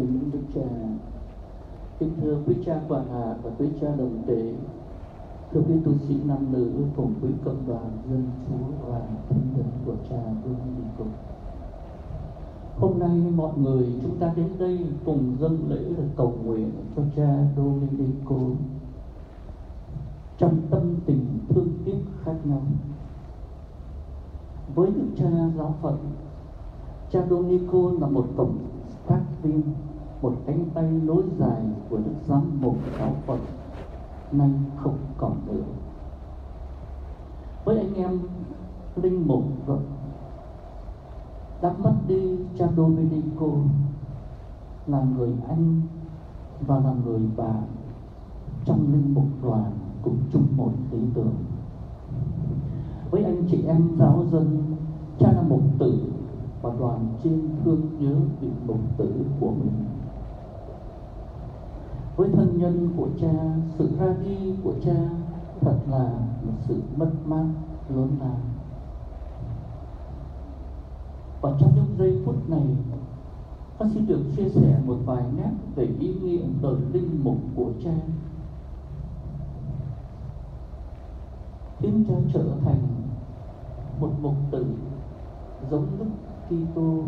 kính đức cha. Kính thưa quý cha quản hạ và quý cha đồng tế thưa quý tu sĩ nam nữ cùng quý công đoàn dân chúa và thân nhân của cha Domenico hôm nay mọi người chúng ta đến đây cùng dâng lễ để cầu nguyện cho cha Domenico trong tâm tình thương tiếc khác nhau, với đức cha giáo phận, cha Domenico là một tổng tác viên một cánh tay nối dài của đức giám mục giáo phận nay không còn nữa. Với anh em linh mục đã mất đi cha Domenico, là người anh và là người bạn trong linh mục đoàn cũng chung một lý tưởng. Với anh chị em giáo dân, cha là mục tử và đoàn trên thương nhớ vị mục tử của mình với thân nhân của cha, sự ra đi của cha thật là một sự mất mát lớn lao. Và trong những giây phút này, con xin được chia sẻ một vài nét về ý nghĩa đời linh mục của cha, khiến cha trở thành một mục tử giống đức Kitô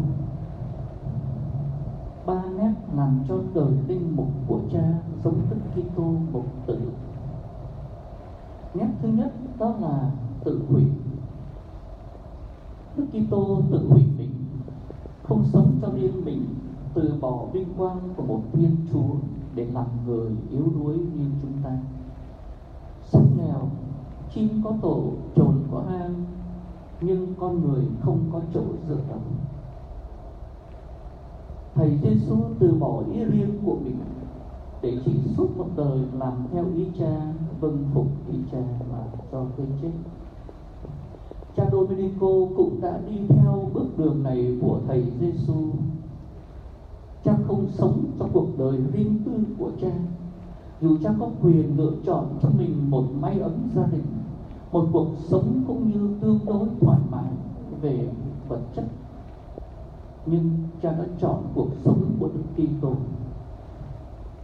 ba nét làm cho đời linh mục của cha giống đức Kitô mục tử. Nét thứ nhất đó là tự hủy. Đức Kitô tự hủy mình, không sống cho riêng mình, từ bỏ vinh quang của một thiên chúa để làm người yếu đuối như chúng ta. Sống nghèo, chim có tổ, trồn có hang, nhưng con người không có chỗ dựa đóng thầy Giêsu từ bỏ ý riêng của mình để chỉ suốt một đời làm theo ý cha vâng phục ý cha và cho cái chết. Cha Domenico cũng đã đi theo bước đường này của thầy Giêsu cha không sống trong cuộc đời riêng tư của cha. Dù cha có quyền lựa chọn cho mình một may ấm gia đình, một cuộc sống cũng như tương đối thoải mái về vật chất nhưng cha đã chọn cuộc sống của Đức Kitô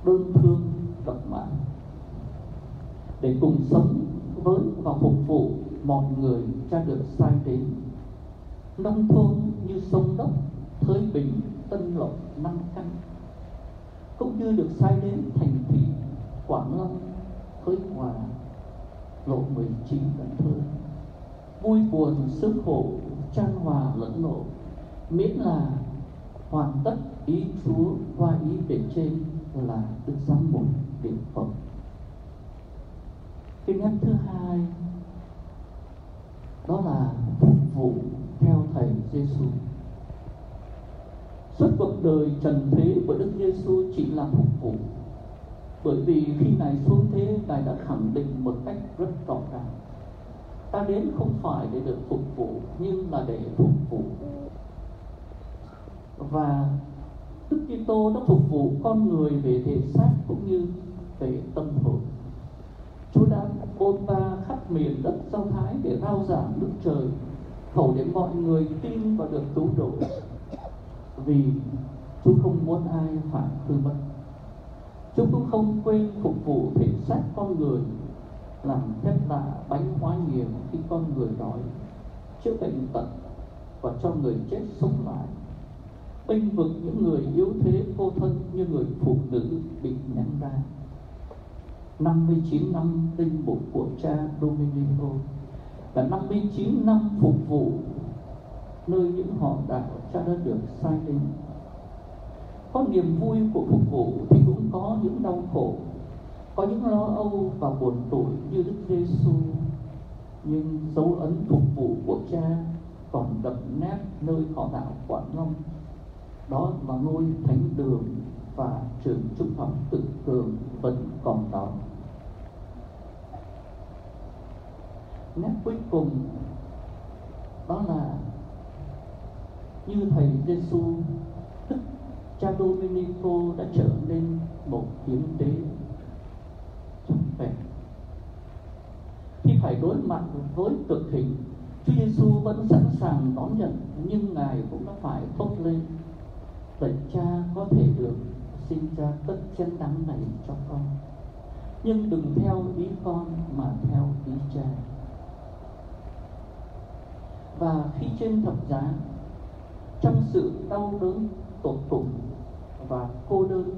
đơn thương, độc mã, để cùng sống với và phục vụ mọi người cha được sai đến. Nông thôn như sông đốc, thới bình, tân lộc năm căn cũng như được sai đến thành thị quảng long, thới hòa, lộ 19 Cần Thơ. Vui buồn sức khổ, chan hòa lẫn lộn miễn là hoàn tất ý Chúa qua ý bề trên là đức giám mục điện Phật. Cái nét thứ hai, đó là phục vụ theo thầy Giêsu suốt cuộc đời trần thế của Đức Giêsu chỉ là phục vụ. Bởi vì khi ngài xuống thế, ngài đã khẳng định một cách rất rõ ràng. Ta đến không phải để được phục vụ, nhưng là để phục vụ và Đức Kitô đã phục vụ con người về thể xác cũng như về tâm hồn. Chúa đã bôn ba khắp miền đất Do Thái để rao giảng nước trời, hầu để mọi người tin và được cứu độ. Vì Chúa không muốn ai phải hư mất. Chúa cũng không quên phục vụ thể xác con người, làm phép lạ bánh hóa nhiều khi con người đói, chữa bệnh tật và cho người chết sống lại bênh vực những người yếu thế vô thân như người phụ nữ bị ném ra. 59 năm linh mục của cha Domenico và 59 năm phục vụ nơi những họ đạo cha đã được sai đến có niềm vui của phục vụ thì cũng có những đau khổ, có những lo âu và buồn tủi như Đức Giêsu. Nhưng dấu ấn phục vụ của cha còn đậm nét nơi họ đạo Quảng Long đó là ngôi thánh đường và trường trung học tự cường vẫn còn đó. Nét cuối cùng đó là như thầy Giêsu tức cha Dominico đã trở nên một hiến tế trong vẻ khi phải đối mặt với cực hình, Chúa Giêsu vẫn sẵn sàng đón nhận nhưng ngài cũng đã phải thốt lên vậy cha có thể được sinh ra tất chén đắng này cho con. Nhưng đừng theo ý con mà theo ý cha. Và khi trên thập giá, trong sự đau đớn tột cùng và cô đơn,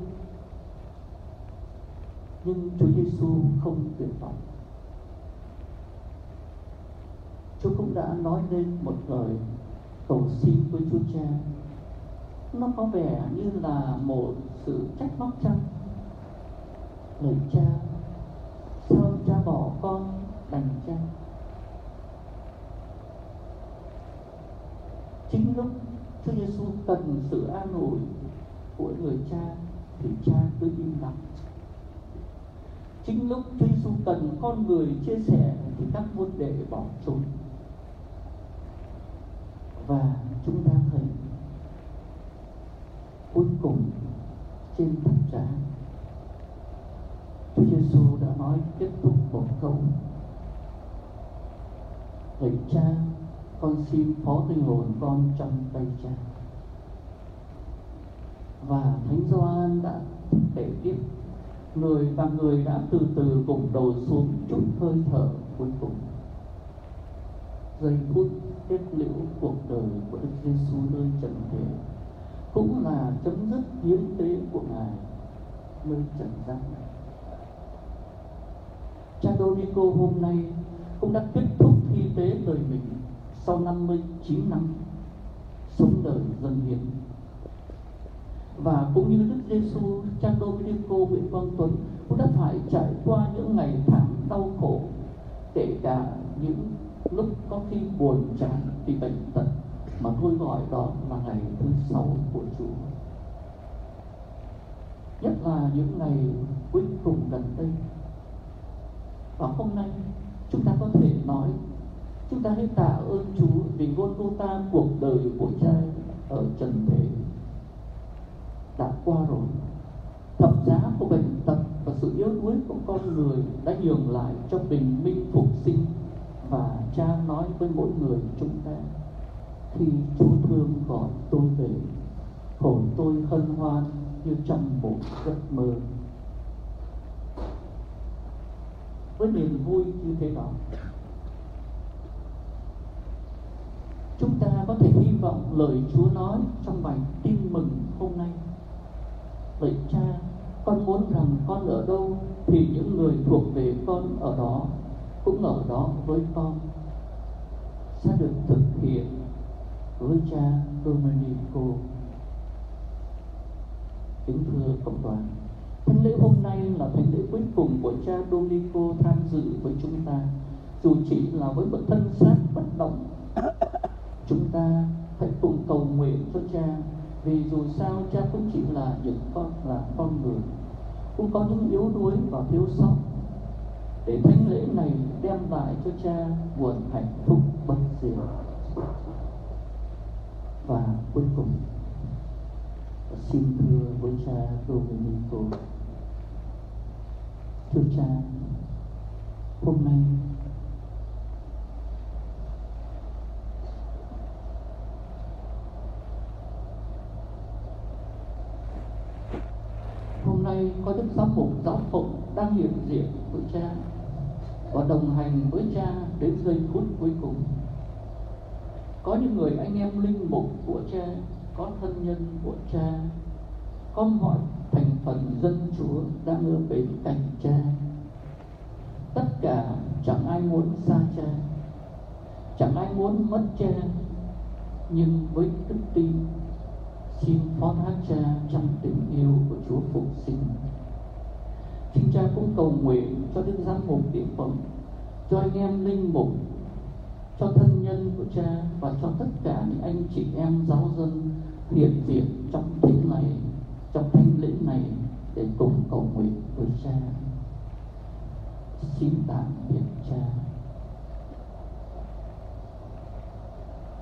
nhưng Chúa Giêsu không tuyệt vọng. Chúa cũng đã nói lên một lời cầu xin với Chúa Cha nó có vẻ như là một sự trách móc chăng? Người cha, sao cha bỏ con đành cha? Chính lúc Chúa Giêsu cần sự an ủi của người cha thì cha cứ im lặng. Chính lúc Chúa Giêsu cần con người chia sẻ thì các môn đệ bỏ trốn. Và chúng ta thấy cuối cùng trên thập giá Chúa Giêsu đã nói kết thúc một câu. Lạy cha, con xin phó linh hồn con trong tay cha. Và thánh Gioan đã kể tiếp. Người và người đã từ từ cùng đầu xuống chút hơi thở cuối cùng. Giây phút kết liễu cuộc đời của Đức Giêsu nơi trần thế cũng là chấm dứt hiến tế của ngài nơi trần gian này. Cha Dorico hôm nay cũng đã kết thúc thi tế đời mình sau 59 năm sống đời dân hiến. Và cũng như Đức Giêsu, cha Dominico Nguyễn Quang Tuấn cũng đã phải trải qua những ngày tháng đau khổ kể cả những lúc có khi buồn chán vì bệnh tật mà tôi gọi đó là ngày thứ sáu của Chúa. Nhất là những ngày cuối cùng gần đây. Và hôm nay, chúng ta có thể nói, chúng ta hãy tạ ơn Chúa vì Golgotha cuộc đời của cha ở trần thế đã qua rồi. Thập giá của bệnh tật và sự yếu đuối của con người đã nhường lại cho bình minh phục sinh và cha nói với mỗi người chúng ta khi Chúa thương gọi tôi về hồn tôi hân hoan như trong một giấc mơ. Với niềm vui như thế đó, chúng ta có thể hy vọng lời Chúa nói trong bài tin mừng hôm nay. Vậy cha, con muốn rằng con ở đâu thì những người thuộc về con ở đó cũng ở đó với con sẽ được thực hiện với cha Domenico kính thưa cộng đoàn thánh lễ hôm nay là thánh lễ cuối cùng của cha Domenico tham dự với chúng ta. Dù chỉ là với một thân xác bất động, chúng ta hãy cùng cầu nguyện cho cha. Vì dù sao cha cũng chỉ là những con, là con người. Cũng có những yếu đuối và thiếu sót. Để thánh lễ này đem lại cho cha nguồn hạnh phúc bất diệt và cuối cùng, xin thưa với cha Domenico thưa cha, hôm nay hôm nay có đức giám mục giáo phụng đang hiện diện với cha và đồng hành với cha đến giây phút cuối cùng có những người anh em linh mục của cha có thân nhân của cha có mọi thành phần dân chúa đang ở bên cạnh cha tất cả chẳng ai muốn xa cha chẳng ai muốn mất cha nhưng với đức tin xin phó thác cha trong tình yêu của Chúa phục sinh. Xin cha cũng cầu nguyện cho đức giám mục địa phẩm, cho anh em linh mục, cho thân nhân của cha và cho tất cả những anh chị em giáo dân hiện diện trong thánh này, trong thánh lễ này để cùng cầu nguyện với cha. Xin tạm